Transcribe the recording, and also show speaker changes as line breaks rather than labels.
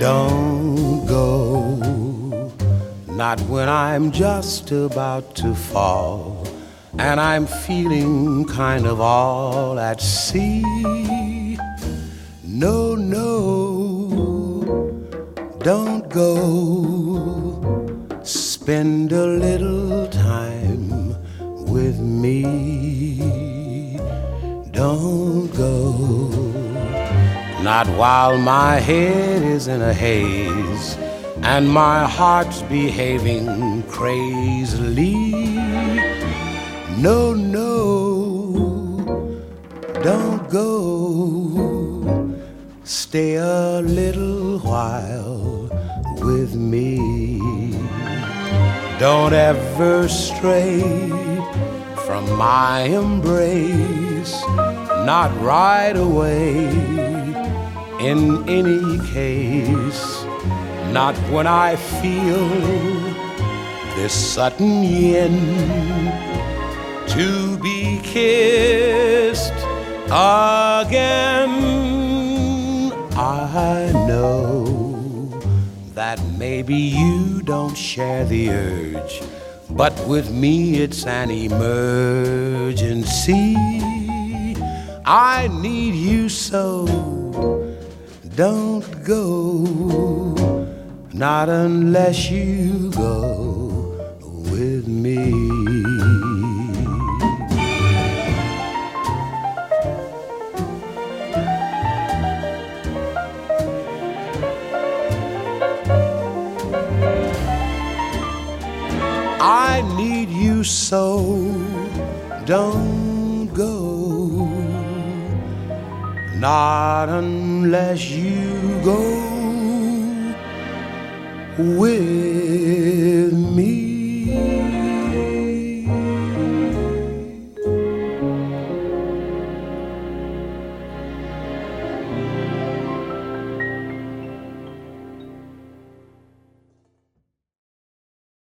Don't go, not when I'm just about to fall, and I'm feeling kind of all at sea. No, no, don't go. Spend a little time with me. Don't go not while my head is in a haze and my heart's behaving crazily. No, no, don't go. Stay a little while with me. Don't ever stray from my embrace, not right away. In any case, not when I feel this sudden yen to be kissed again. I know that maybe you don't share the urge, but with me it's an emergency. I need you so. Don't go, not unless you go with me. I need you so. Don't go. Not unless you go with